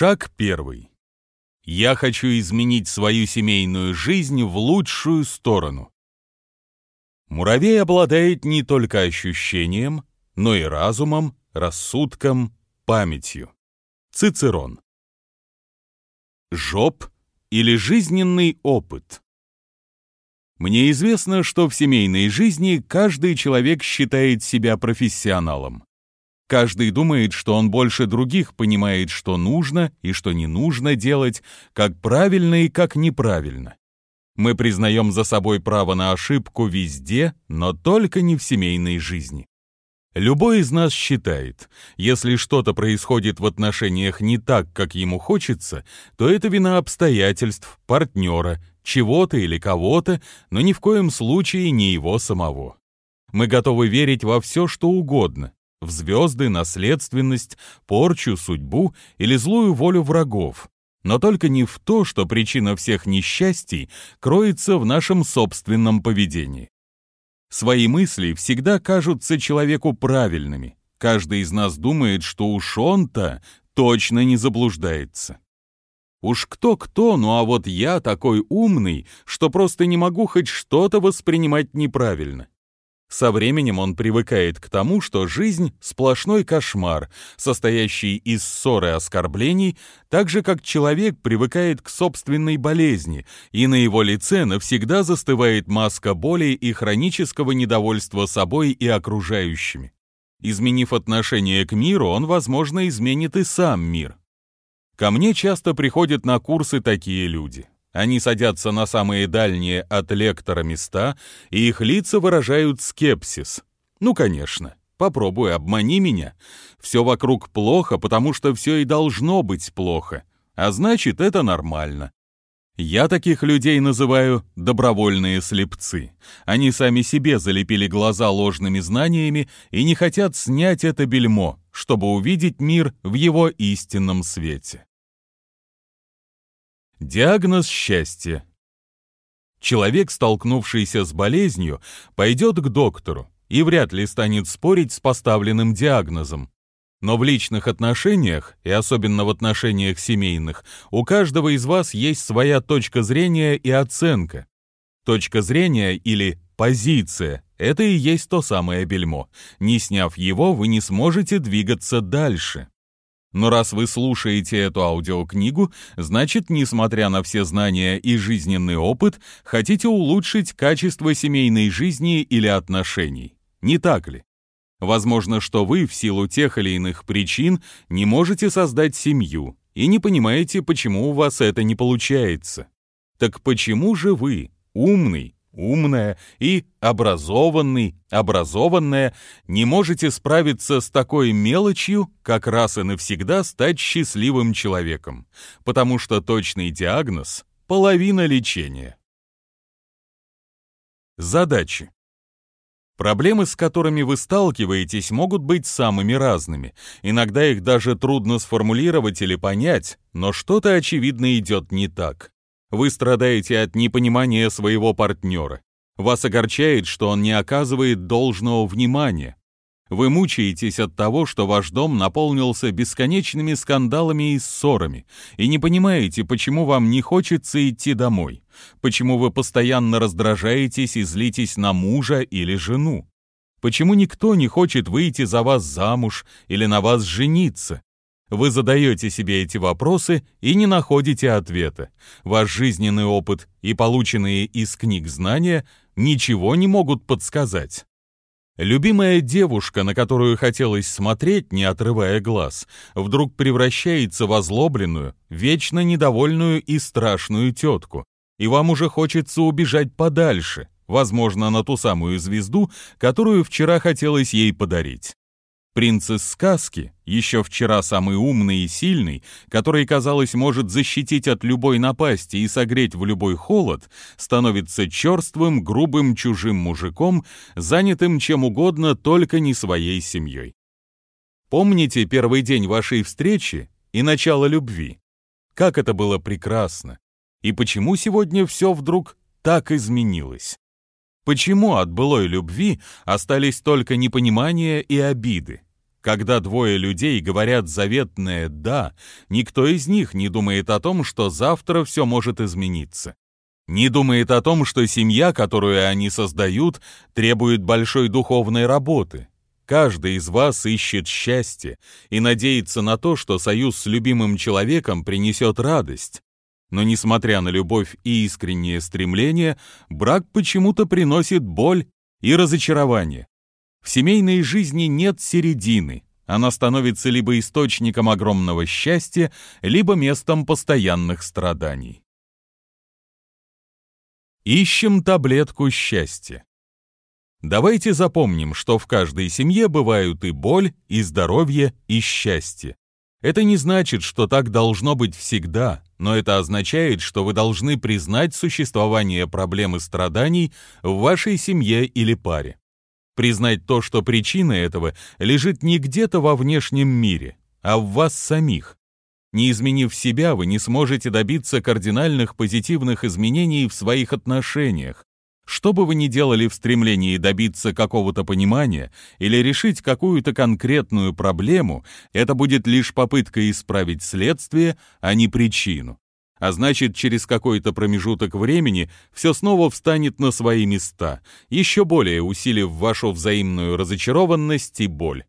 Шаг первый. Я хочу изменить свою семейную жизнь в лучшую сторону. Муравей обладает не только ощущением, но и разумом, рассудком, памятью. Цицерон. Жоп или жизненный опыт. Мне известно, что в семейной жизни каждый человек считает себя профессионалом. Каждый думает, что он больше других понимает, что нужно и что не нужно делать, как правильно и как неправильно. Мы признаем за собой право на ошибку везде, но только не в семейной жизни. Любой из нас считает, если что-то происходит в отношениях не так, как ему хочется, то это вина обстоятельств, партнера, чего-то или кого-то, но ни в коем случае не его самого. Мы готовы верить во все, что угодно, в звезды, наследственность, порчу, судьбу или злую волю врагов, но только не в то, что причина всех несчастий кроется в нашем собственном поведении. Свои мысли всегда кажутся человеку правильными. Каждый из нас думает, что уж он-то точно не заблуждается. Уж кто-кто, ну а вот я такой умный, что просто не могу хоть что-то воспринимать неправильно. Со временем он привыкает к тому, что жизнь — сплошной кошмар, состоящий из ссоры и оскорблений, так же, как человек привыкает к собственной болезни, и на его лице навсегда застывает маска боли и хронического недовольства собой и окружающими. Изменив отношение к миру, он, возможно, изменит и сам мир. Ко мне часто приходят на курсы такие люди. Они садятся на самые дальние от лектора места, и их лица выражают скепсис. Ну, конечно, попробуй, обмани меня. Все вокруг плохо, потому что все и должно быть плохо. А значит, это нормально. Я таких людей называю добровольные слепцы. Они сами себе залепили глаза ложными знаниями и не хотят снять это бельмо, чтобы увидеть мир в его истинном свете. Диагноз счастья. Человек, столкнувшийся с болезнью, пойдет к доктору и вряд ли станет спорить с поставленным диагнозом. Но в личных отношениях, и особенно в отношениях семейных, у каждого из вас есть своя точка зрения и оценка. Точка зрения или позиция – это и есть то самое бельмо. Не сняв его, вы не сможете двигаться дальше. Но раз вы слушаете эту аудиокнигу, значит, несмотря на все знания и жизненный опыт, хотите улучшить качество семейной жизни или отношений. Не так ли? Возможно, что вы в силу тех или иных причин не можете создать семью и не понимаете, почему у вас это не получается. Так почему же вы, умный, умная и образованный, образованная, не можете справиться с такой мелочью, как раз и навсегда стать счастливым человеком, потому что точный диагноз – половина лечения. Задачи. Проблемы, с которыми вы сталкиваетесь, могут быть самыми разными. Иногда их даже трудно сформулировать или понять, но что-то очевидно идет не так. Вы страдаете от непонимания своего партнера. Вас огорчает, что он не оказывает должного внимания. Вы мучаетесь от того, что ваш дом наполнился бесконечными скандалами и ссорами, и не понимаете, почему вам не хочется идти домой, почему вы постоянно раздражаетесь и злитесь на мужа или жену, почему никто не хочет выйти за вас замуж или на вас жениться, вы задаете себе эти вопросы и не находите ответа. Ваш жизненный опыт и полученные из книг знания ничего не могут подсказать. Любимая девушка, на которую хотелось смотреть, не отрывая глаз, вдруг превращается в озлобленную, вечно недовольную и страшную тетку. И вам уже хочется убежать подальше, возможно, на ту самую звезду, которую вчера хотелось ей подарить. Принц из сказки, еще вчера самый умный и сильный, который, казалось, может защитить от любой напасти и согреть в любой холод, становится черствым, грубым чужим мужиком, занятым чем угодно, только не своей семьей. Помните первый день вашей встречи и начало любви? Как это было прекрасно! И почему сегодня все вдруг так изменилось? Почему от былой любви остались только непонимание и обиды? Когда двое людей говорят заветное «да», никто из них не думает о том, что завтра все может измениться. Не думает о том, что семья, которую они создают, требует большой духовной работы. Каждый из вас ищет счастье и надеется на то, что союз с любимым человеком принесет радость. Но несмотря на любовь и искреннее стремление, брак почему-то приносит боль и разочарование. В семейной жизни нет середины. Она становится либо источником огромного счастья, либо местом постоянных страданий. Ищем таблетку счастья. Давайте запомним, что в каждой семье бывают и боль, и здоровье, и счастье. Это не значит, что так должно быть всегда, но это означает, что вы должны признать существование проблем и страданий в вашей семье или паре. Признать то, что причина этого лежит не где-то во внешнем мире, а в вас самих. Не изменив себя, вы не сможете добиться кардинальных позитивных изменений в своих отношениях. Что бы вы ни делали в стремлении добиться какого-то понимания или решить какую-то конкретную проблему, это будет лишь попытка исправить следствие, а не причину. А значит, через какой-то промежуток времени все снова встанет на свои места, еще более усилив вашу взаимную разочарованность и боль.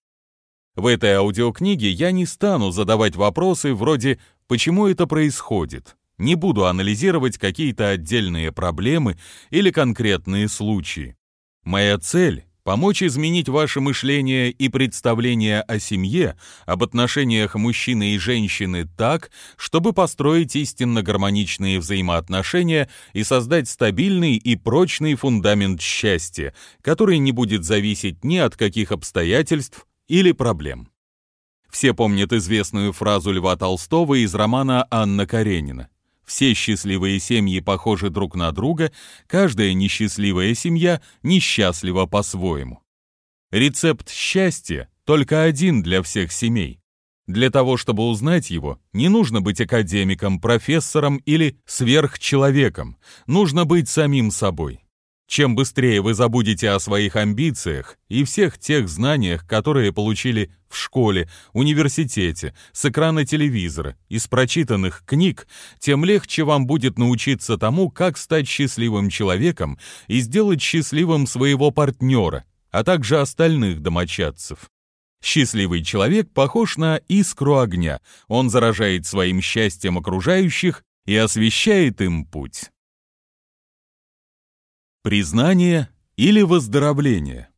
В этой аудиокниге я не стану задавать вопросы вроде «почему это происходит?». Не буду анализировать какие-то отдельные проблемы или конкретные случаи. Моя цель — помочь изменить ваше мышление и представление о семье, об отношениях мужчины и женщины так, чтобы построить истинно гармоничные взаимоотношения и создать стабильный и прочный фундамент счастья, который не будет зависеть ни от каких обстоятельств, или проблем. Все помнят известную фразу Льва Толстого из романа «Анна Каренина». Все счастливые семьи похожи друг на друга, каждая несчастливая семья несчастлива по-своему. Рецепт счастья только один для всех семей. Для того, чтобы узнать его, не нужно быть академиком, профессором или сверхчеловеком, нужно быть самим собой. Чем быстрее вы забудете о своих амбициях и всех тех знаниях, которые получили в школе, университете, с экрана телевизора, из прочитанных книг, тем легче вам будет научиться тому, как стать счастливым человеком и сделать счастливым своего партнера, а также остальных домочадцев. Счастливый человек похож на искру огня, он заражает своим счастьем окружающих и освещает им путь. Признание или выздоровление.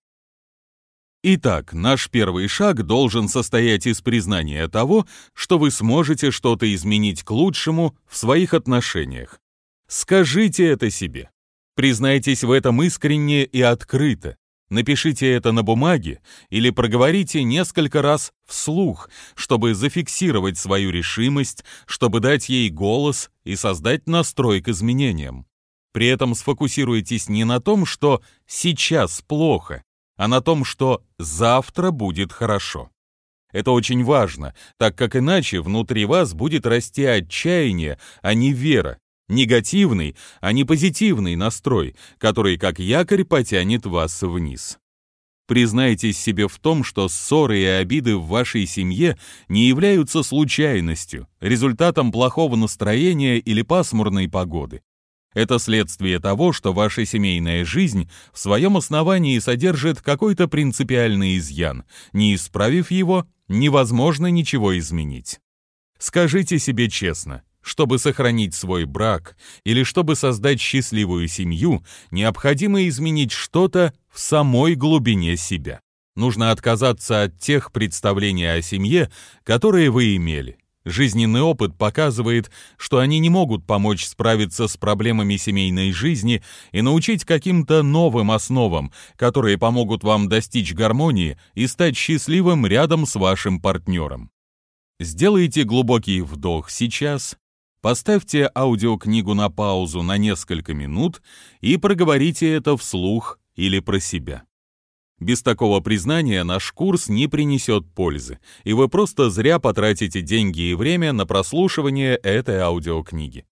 Итак, наш первый шаг должен состоять из признания того, что вы сможете что-то изменить к лучшему в своих отношениях. Скажите это себе. Признайтесь в этом искренне и открыто. Напишите это на бумаге или проговорите несколько раз вслух, чтобы зафиксировать свою решимость, чтобы дать ей голос и создать настрой к изменениям. При этом сфокусируйтесь не на том, что сейчас плохо, а на том, что завтра будет хорошо. Это очень важно, так как иначе внутри вас будет расти отчаяние, а не вера, негативный, а не позитивный настрой, который как якорь потянет вас вниз. Признайтесь себе в том, что ссоры и обиды в вашей семье не являются случайностью, результатом плохого настроения или пасмурной погоды. Это следствие того, что ваша семейная жизнь в своем основании содержит какой-то принципиальный изъян. Не исправив его, невозможно ничего изменить. Скажите себе честно, чтобы сохранить свой брак или чтобы создать счастливую семью, необходимо изменить что-то в самой глубине себя. Нужно отказаться от тех представлений о семье, которые вы имели. Жизненный опыт показывает, что они не могут помочь справиться с проблемами семейной жизни и научить каким-то новым основам, которые помогут вам достичь гармонии и стать счастливым рядом с вашим партнером. Сделайте глубокий вдох сейчас, поставьте аудиокнигу на паузу на несколько минут и проговорите это вслух или про себя. Без такого признания наш курс не принесет пользы, и вы просто зря потратите деньги и время на прослушивание этой аудиокниги.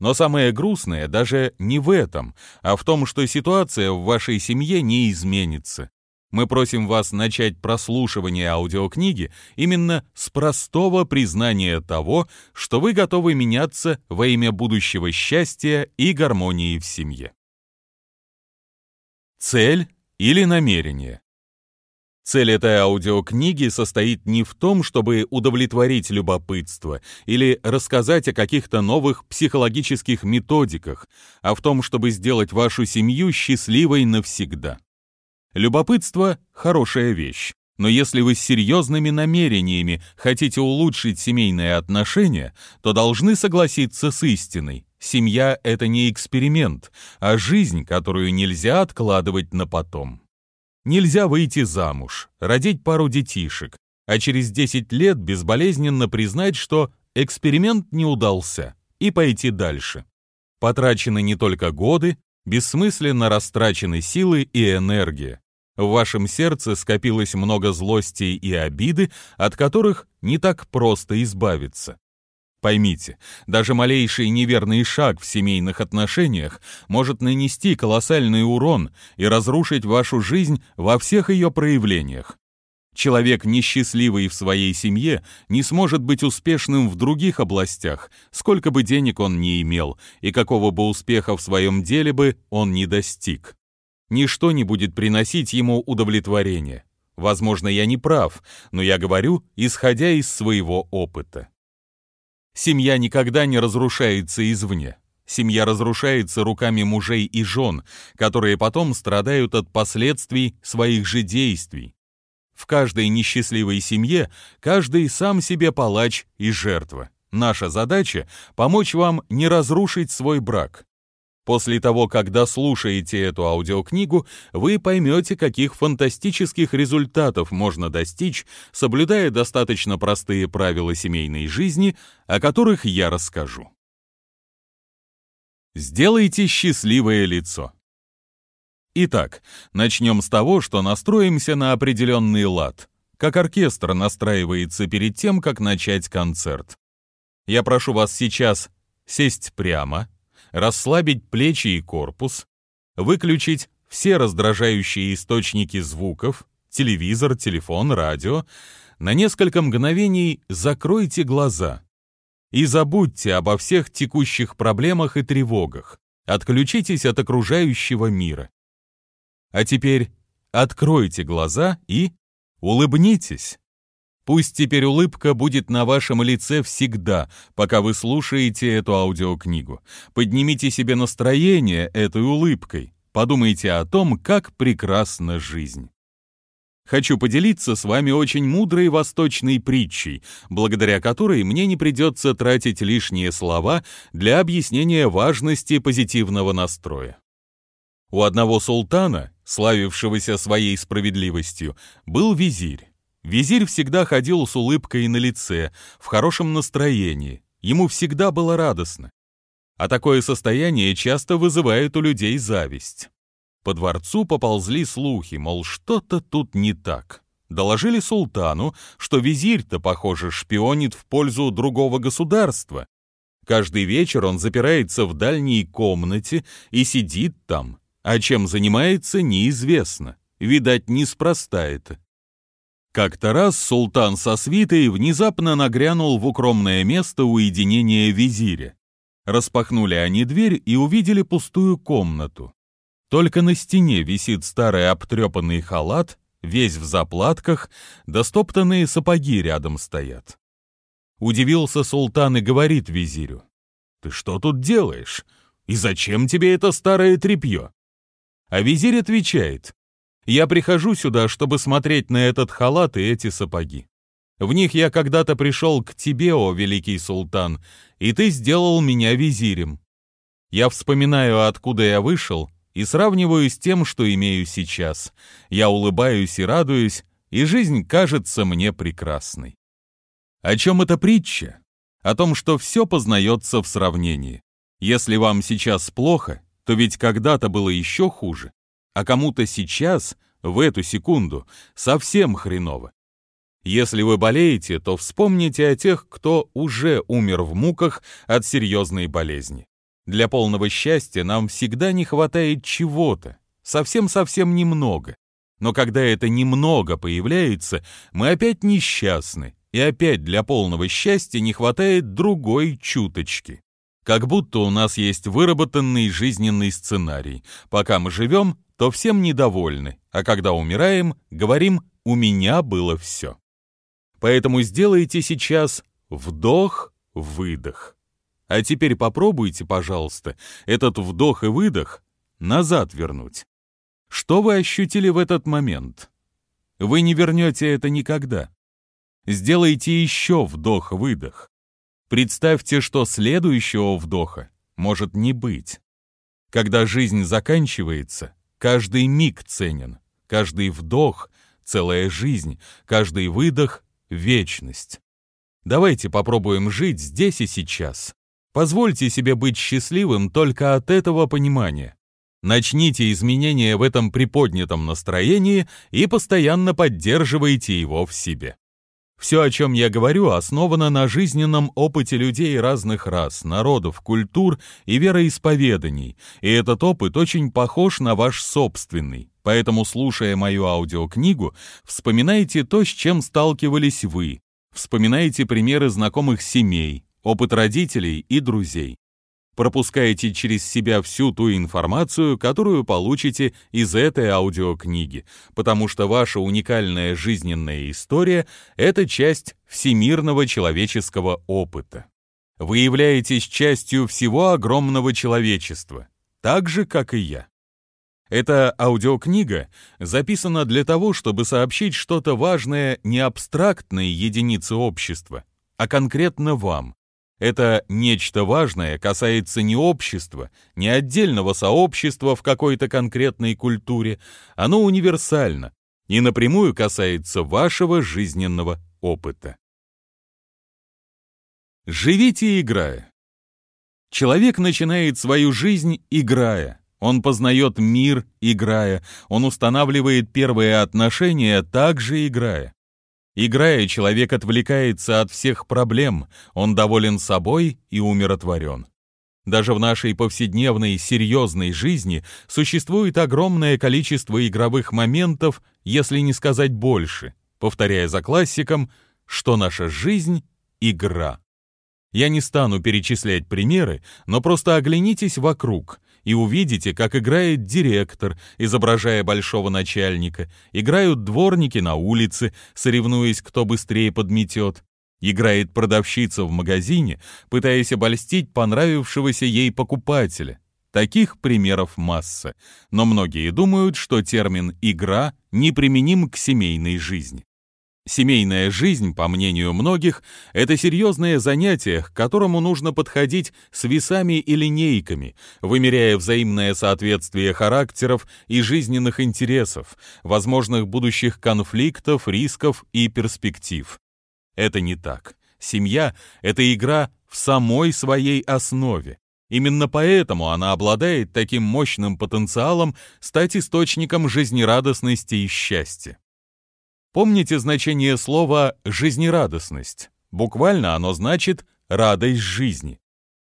Но самое грустное даже не в этом, а в том, что ситуация в вашей семье не изменится. Мы просим вас начать прослушивание аудиокниги именно с простого признания того, что вы готовы меняться во имя будущего счастья и гармонии в семье. Цель или намерение. Цель этой аудиокниги состоит не в том, чтобы удовлетворить любопытство или рассказать о каких-то новых психологических методиках, а в том, чтобы сделать вашу семью счастливой навсегда. Любопытство – хорошая вещь, но если вы с серьезными намерениями хотите улучшить семейные отношения, то должны согласиться с истиной. Семья – это не эксперимент, а жизнь, которую нельзя откладывать на потом. Нельзя выйти замуж, родить пару детишек, а через 10 лет безболезненно признать, что эксперимент не удался, и пойти дальше. Потрачены не только годы, бессмысленно растрачены силы и энергия. В вашем сердце скопилось много злости и обиды, от которых не так просто избавиться. Поймите, даже малейший неверный шаг в семейных отношениях может нанести колоссальный урон и разрушить вашу жизнь во всех ее проявлениях. Человек, несчастливый в своей семье, не сможет быть успешным в других областях, сколько бы денег он ни имел и какого бы успеха в своем деле бы он не достиг ничто не будет приносить ему удовлетворения. Возможно, я не прав, но я говорю, исходя из своего опыта. Семья никогда не разрушается извне. Семья разрушается руками мужей и жен, которые потом страдают от последствий своих же действий. В каждой несчастливой семье каждый сам себе палач и жертва. Наша задача — помочь вам не разрушить свой брак. После того, как дослушаете эту аудиокнигу, вы поймете, каких фантастических результатов можно достичь, соблюдая достаточно простые правила семейной жизни, о которых я расскажу. Сделайте счастливое лицо. Итак, начнем с того, что настроимся на определенный лад, как оркестр настраивается перед тем, как начать концерт. Я прошу вас сейчас сесть прямо, расслабить плечи и корпус, выключить все раздражающие источники звуков, телевизор, телефон, радио, на несколько мгновений закройте глаза и забудьте обо всех текущих проблемах и тревогах, отключитесь от окружающего мира. А теперь откройте глаза и улыбнитесь. Пусть теперь улыбка будет на вашем лице всегда, пока вы слушаете эту аудиокнигу. Поднимите себе настроение этой улыбкой. Подумайте о том, как прекрасна жизнь. Хочу поделиться с вами очень мудрой восточной притчей, благодаря которой мне не придется тратить лишние слова для объяснения важности позитивного настроя. У одного султана, славившегося своей справедливостью, был визирь. Визирь всегда ходил с улыбкой на лице, в хорошем настроении. Ему всегда было радостно. А такое состояние часто вызывает у людей зависть. По дворцу поползли слухи, мол, что-то тут не так. Доложили султану, что визирь-то, похоже, шпионит в пользу другого государства. Каждый вечер он запирается в дальней комнате и сидит там, а чем занимается, неизвестно. Видать, неспроста это. Как-то раз султан со свитой внезапно нагрянул в укромное место уединения визиря. Распахнули они дверь и увидели пустую комнату. Только на стене висит старый обтрепанный халат, весь в заплатках, да стоптанные сапоги рядом стоят. Удивился султан и говорит визирю, «Ты что тут делаешь? И зачем тебе это старое тряпье?» А визирь отвечает, я прихожу сюда, чтобы смотреть на этот халат и эти сапоги. В них я когда-то пришел к тебе, о великий султан, и ты сделал меня визирем. Я вспоминаю, откуда я вышел, и сравниваю с тем, что имею сейчас. Я улыбаюсь и радуюсь, и жизнь кажется мне прекрасной. О чем эта притча? О том, что все познается в сравнении. Если вам сейчас плохо, то ведь когда-то было еще хуже а кому-то сейчас, в эту секунду, совсем хреново. Если вы болеете, то вспомните о тех, кто уже умер в муках от серьезной болезни. Для полного счастья нам всегда не хватает чего-то, совсем-совсем немного. Но когда это немного появляется, мы опять несчастны, и опять для полного счастья не хватает другой чуточки. Как будто у нас есть выработанный жизненный сценарий. Пока мы живем, то всем недовольны, а когда умираем, говорим «у меня было все». Поэтому сделайте сейчас вдох-выдох. А теперь попробуйте, пожалуйста, этот вдох и выдох назад вернуть. Что вы ощутили в этот момент? Вы не вернете это никогда. Сделайте еще вдох-выдох. Представьте, что следующего вдоха может не быть. Когда жизнь заканчивается, каждый миг ценен, каждый вдох — целая жизнь, каждый выдох — вечность. Давайте попробуем жить здесь и сейчас. Позвольте себе быть счастливым только от этого понимания. Начните изменения в этом приподнятом настроении и постоянно поддерживайте его в себе. Все, о чем я говорю, основано на жизненном опыте людей разных рас, народов, культур и вероисповеданий, и этот опыт очень похож на ваш собственный. Поэтому, слушая мою аудиокнигу, вспоминайте то, с чем сталкивались вы, вспоминайте примеры знакомых семей, опыт родителей и друзей пропускаете через себя всю ту информацию, которую получите из этой аудиокниги, потому что ваша уникальная жизненная история — это часть всемирного человеческого опыта. Вы являетесь частью всего огромного человечества, так же, как и я. Эта аудиокнига записана для того, чтобы сообщить что-то важное не абстрактной единице общества, а конкретно вам, это нечто важное касается не общества, не отдельного сообщества в какой-то конкретной культуре, оно универсально и напрямую касается вашего жизненного опыта. Живите играя. Человек начинает свою жизнь играя. Он познает мир, играя. Он устанавливает первые отношения, также играя. Играя, человек отвлекается от всех проблем, он доволен собой и умиротворен. Даже в нашей повседневной серьезной жизни существует огромное количество игровых моментов, если не сказать больше, повторяя за классиком, что наша жизнь — игра. Я не стану перечислять примеры, но просто оглянитесь вокруг и увидите, как играет директор, изображая большого начальника, играют дворники на улице, соревнуясь, кто быстрее подметет, играет продавщица в магазине, пытаясь обольстить понравившегося ей покупателя. Таких примеров масса, но многие думают, что термин «игра» неприменим к семейной жизни. Семейная жизнь, по мнению многих, это серьезное занятие, к которому нужно подходить с весами и линейками, вымеряя взаимное соответствие характеров и жизненных интересов, возможных будущих конфликтов, рисков и перспектив. Это не так. Семья — это игра в самой своей основе. Именно поэтому она обладает таким мощным потенциалом стать источником жизнерадостности и счастья. Помните значение слова «жизнерадостность»? Буквально оно значит «радость жизни».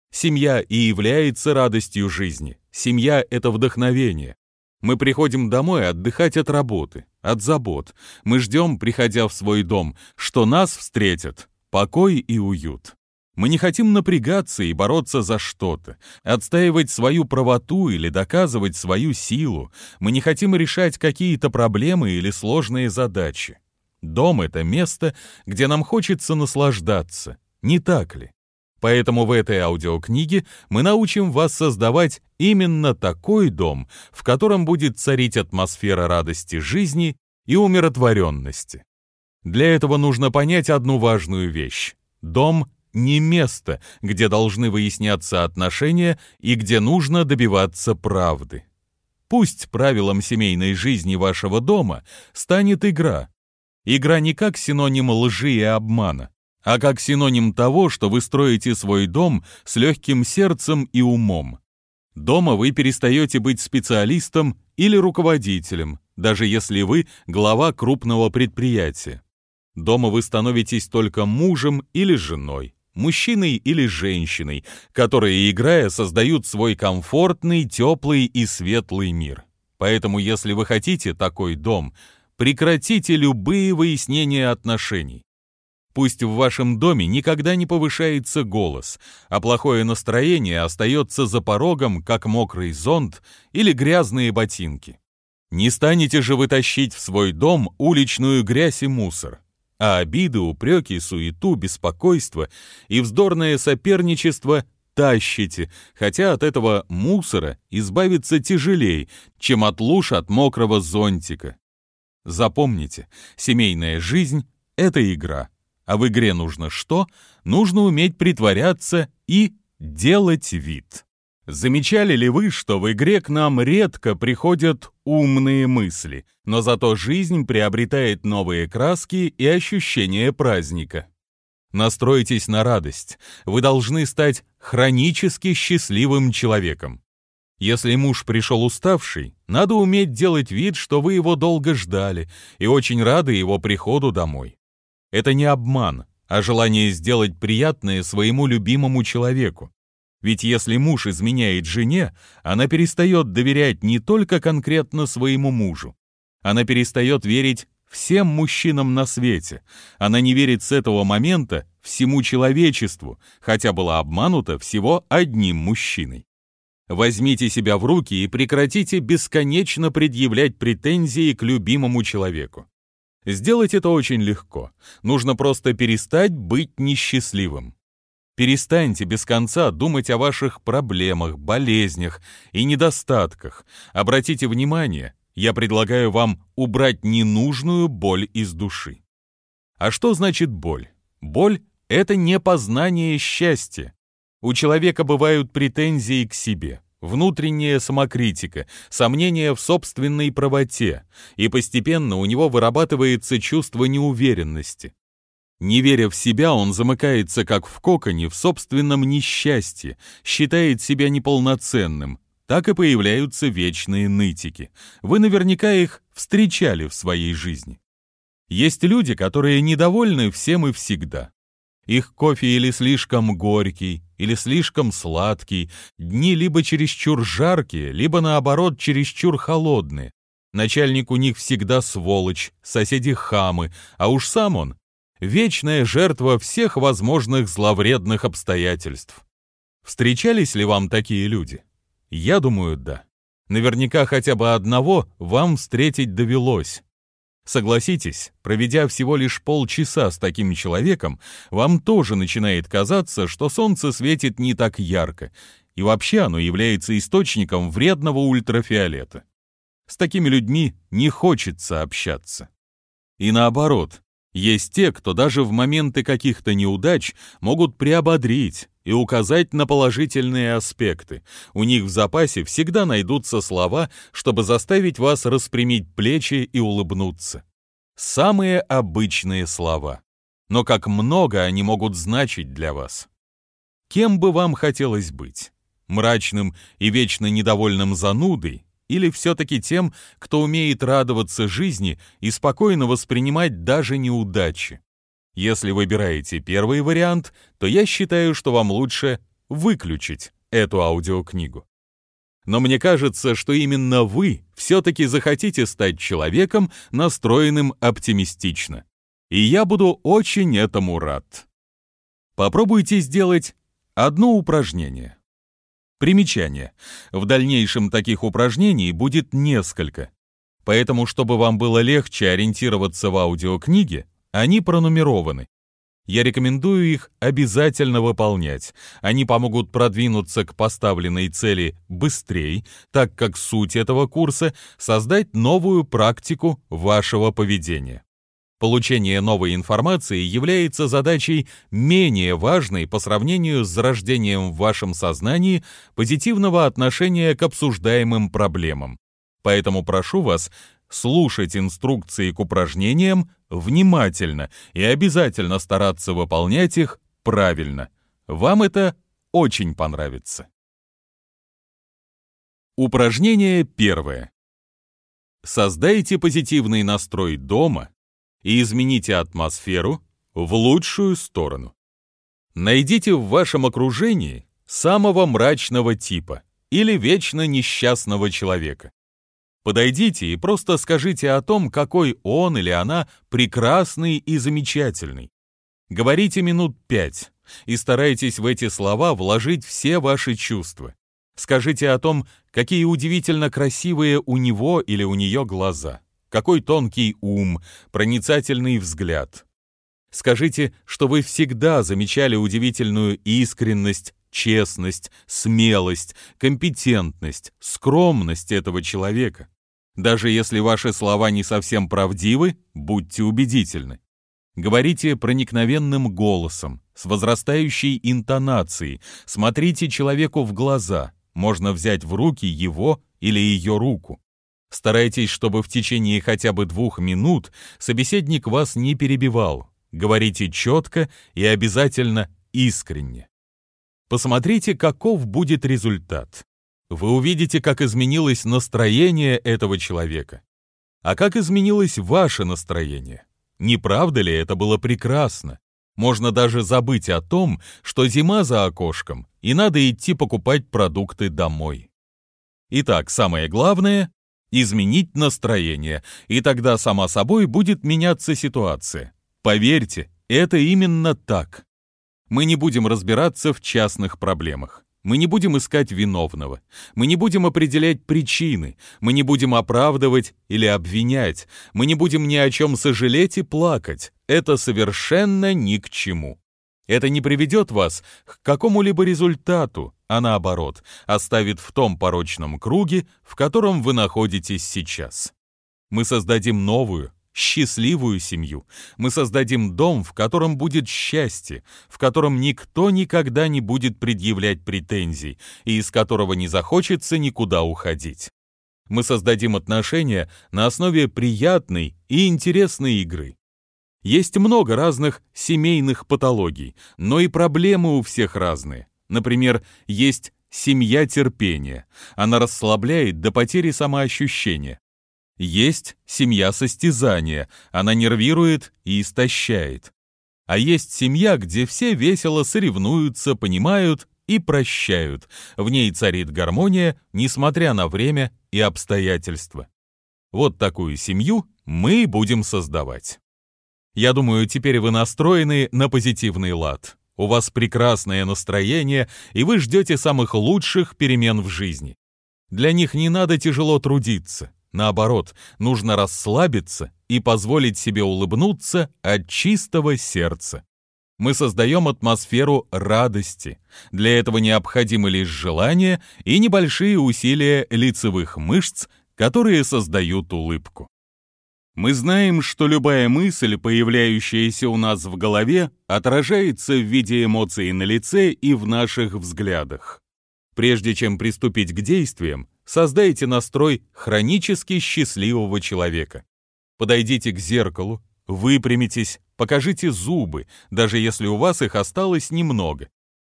Семья и является радостью жизни. Семья — это вдохновение. Мы приходим домой отдыхать от работы, от забот. Мы ждем, приходя в свой дом, что нас встретят покой и уют. Мы не хотим напрягаться и бороться за что-то, отстаивать свою правоту или доказывать свою силу. Мы не хотим решать какие-то проблемы или сложные задачи. Дом — это место, где нам хочется наслаждаться, не так ли? Поэтому в этой аудиокниге мы научим вас создавать именно такой дом, в котором будет царить атмосфера радости жизни и умиротворенности. Для этого нужно понять одну важную вещь. Дом не место, где должны выясняться отношения и где нужно добиваться правды. Пусть правилом семейной жизни вашего дома станет игра. Игра не как синоним лжи и обмана, а как синоним того, что вы строите свой дом с легким сердцем и умом. Дома вы перестаете быть специалистом или руководителем, даже если вы глава крупного предприятия. Дома вы становитесь только мужем или женой мужчиной или женщиной, которые, играя, создают свой комфортный, теплый и светлый мир. Поэтому, если вы хотите такой дом, прекратите любые выяснения отношений. Пусть в вашем доме никогда не повышается голос, а плохое настроение остается за порогом, как мокрый зонт или грязные ботинки. Не станете же вы тащить в свой дом уличную грязь и мусор, а обиды, упреки, суету, беспокойство и вздорное соперничество тащите, хотя от этого мусора избавиться тяжелее, чем от луж от мокрого зонтика. Запомните, семейная жизнь — это игра. А в игре нужно что? Нужно уметь притворяться и делать вид. Замечали ли вы, что в игре к нам редко приходят умные мысли, но зато жизнь приобретает новые краски и ощущение праздника? Настройтесь на радость. Вы должны стать хронически счастливым человеком. Если муж пришел уставший, надо уметь делать вид, что вы его долго ждали и очень рады его приходу домой. Это не обман, а желание сделать приятное своему любимому человеку. Ведь если муж изменяет жене, она перестает доверять не только конкретно своему мужу. Она перестает верить всем мужчинам на свете. Она не верит с этого момента всему человечеству, хотя была обманута всего одним мужчиной. Возьмите себя в руки и прекратите бесконечно предъявлять претензии к любимому человеку. Сделать это очень легко. Нужно просто перестать быть несчастливым. Перестаньте без конца думать о ваших проблемах, болезнях и недостатках. Обратите внимание, я предлагаю вам убрать ненужную боль из души. А что значит боль? Боль — это непознание счастья. У человека бывают претензии к себе внутренняя самокритика, сомнения в собственной правоте, и постепенно у него вырабатывается чувство неуверенности. Не веря в себя, он замыкается как в коконе в собственном несчастье, считает себя неполноценным. Так и появляются вечные нытики. Вы наверняка их встречали в своей жизни. Есть люди, которые недовольны всем и всегда. Их кофе или слишком горький, или слишком сладкий, дни либо чересчур жаркие, либо наоборот чересчур холодные. Начальник у них всегда сволочь, соседи хамы, а уж сам он — вечная жертва всех возможных зловредных обстоятельств. Встречались ли вам такие люди? Я думаю, да. Наверняка хотя бы одного вам встретить довелось. Согласитесь, проведя всего лишь полчаса с таким человеком, вам тоже начинает казаться, что солнце светит не так ярко, и вообще оно является источником вредного ультрафиолета. С такими людьми не хочется общаться. И наоборот, есть те, кто даже в моменты каких-то неудач могут приободрить и указать на положительные аспекты. У них в запасе всегда найдутся слова, чтобы заставить вас распрямить плечи и улыбнуться. Самые обычные слова. Но как много они могут значить для вас. Кем бы вам хотелось быть? Мрачным и вечно недовольным занудой или все-таки тем, кто умеет радоваться жизни и спокойно воспринимать даже неудачи. Если выбираете первый вариант, то я считаю, что вам лучше выключить эту аудиокнигу. Но мне кажется, что именно вы все-таки захотите стать человеком, настроенным оптимистично. И я буду очень этому рад. Попробуйте сделать одно упражнение. Примечание. В дальнейшем таких упражнений будет несколько. Поэтому, чтобы вам было легче ориентироваться в аудиокниге, они пронумерованы. Я рекомендую их обязательно выполнять. Они помогут продвинуться к поставленной цели быстрее, так как суть этого курса — создать новую практику вашего поведения. Получение новой информации является задачей менее важной по сравнению с зарождением в вашем сознании позитивного отношения к обсуждаемым проблемам. Поэтому прошу вас слушать инструкции к упражнениям внимательно и обязательно стараться выполнять их правильно. Вам это очень понравится. Упражнение первое. Создайте позитивный настрой дома и измените атмосферу в лучшую сторону. Найдите в вашем окружении самого мрачного типа или вечно несчастного человека. Подойдите и просто скажите о том, какой он или она прекрасный и замечательный. Говорите минут пять и старайтесь в эти слова вложить все ваши чувства. Скажите о том, какие удивительно красивые у него или у нее глаза, какой тонкий ум, проницательный взгляд. Скажите, что вы всегда замечали удивительную искренность, честность, смелость, компетентность, скромность этого человека. Даже если ваши слова не совсем правдивы, будьте убедительны. Говорите проникновенным голосом, с возрастающей интонацией, смотрите человеку в глаза, можно взять в руки его или ее руку. Старайтесь, чтобы в течение хотя бы двух минут собеседник вас не перебивал. Говорите четко и обязательно искренне. Посмотрите, каков будет результат. Вы увидите, как изменилось настроение этого человека. А как изменилось ваше настроение? Не правда ли это было прекрасно? Можно даже забыть о том, что зима за окошком, и надо идти покупать продукты домой. Итак, самое главное — изменить настроение, и тогда сама собой будет меняться ситуация. Поверьте, это именно так мы не будем разбираться в частных проблемах. Мы не будем искать виновного. Мы не будем определять причины. Мы не будем оправдывать или обвинять. Мы не будем ни о чем сожалеть и плакать. Это совершенно ни к чему. Это не приведет вас к какому-либо результату, а наоборот, оставит в том порочном круге, в котором вы находитесь сейчас. Мы создадим новую, счастливую семью. Мы создадим дом, в котором будет счастье, в котором никто никогда не будет предъявлять претензий и из которого не захочется никуда уходить. Мы создадим отношения на основе приятной и интересной игры. Есть много разных семейных патологий, но и проблемы у всех разные. Например, есть семья терпения. Она расслабляет до потери самоощущения. Есть семья состязания, она нервирует и истощает. А есть семья, где все весело соревнуются, понимают и прощают. В ней царит гармония, несмотря на время и обстоятельства. Вот такую семью мы будем создавать. Я думаю, теперь вы настроены на позитивный лад. У вас прекрасное настроение, и вы ждете самых лучших перемен в жизни. Для них не надо тяжело трудиться. Наоборот, нужно расслабиться и позволить себе улыбнуться от чистого сердца. Мы создаем атмосферу радости. Для этого необходимы лишь желание и небольшие усилия лицевых мышц, которые создают улыбку. Мы знаем, что любая мысль, появляющаяся у нас в голове, отражается в виде эмоций на лице и в наших взглядах. Прежде чем приступить к действиям, Создайте настрой хронически счастливого человека. Подойдите к зеркалу, выпрямитесь, покажите зубы, даже если у вас их осталось немного.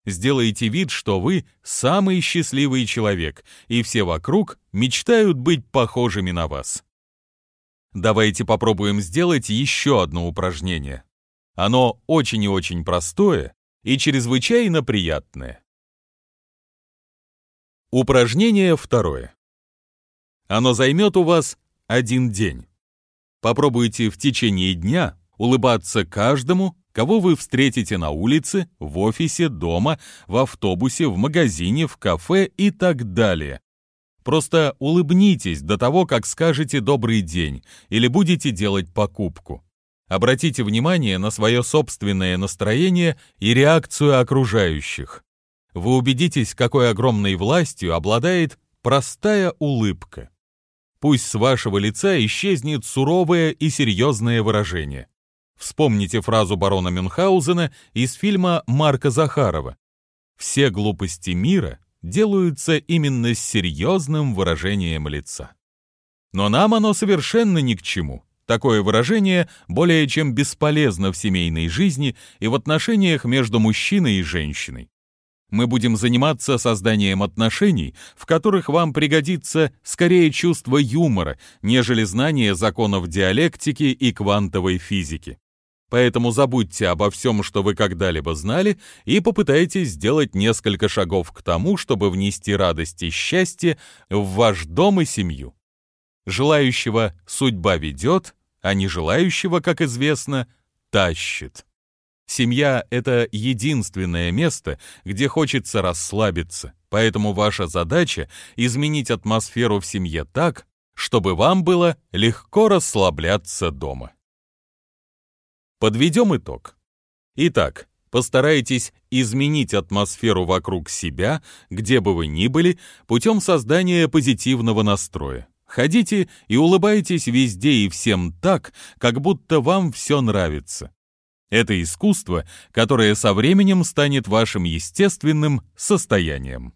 Сделайте вид, что вы самый счастливый человек, и все вокруг мечтают быть похожими на вас. Давайте попробуем сделать еще одно упражнение. Оно очень и очень простое и чрезвычайно приятное. Упражнение второе. Оно займет у вас один день. Попробуйте в течение дня улыбаться каждому, кого вы встретите на улице, в офисе, дома, в автобусе, в магазине, в кафе и так далее. Просто улыбнитесь до того, как скажете «добрый день» или будете делать покупку. Обратите внимание на свое собственное настроение и реакцию окружающих вы убедитесь, какой огромной властью обладает простая улыбка. Пусть с вашего лица исчезнет суровое и серьезное выражение. Вспомните фразу барона Мюнхгаузена из фильма Марка Захарова. «Все глупости мира делаются именно с серьезным выражением лица». Но нам оно совершенно ни к чему. Такое выражение более чем бесполезно в семейной жизни и в отношениях между мужчиной и женщиной мы будем заниматься созданием отношений, в которых вам пригодится скорее чувство юмора, нежели знание законов диалектики и квантовой физики. Поэтому забудьте обо всем, что вы когда-либо знали, и попытайтесь сделать несколько шагов к тому, чтобы внести радость и счастье в ваш дом и семью. Желающего судьба ведет, а не желающего, как известно, тащит. Семья — это единственное место, где хочется расслабиться, поэтому ваша задача — изменить атмосферу в семье так, чтобы вам было легко расслабляться дома. Подведем итог. Итак, постарайтесь изменить атмосферу вокруг себя, где бы вы ни были, путем создания позитивного настроя. Ходите и улыбайтесь везде и всем так, как будто вам все нравится. Это искусство, которое со временем станет вашим естественным состоянием.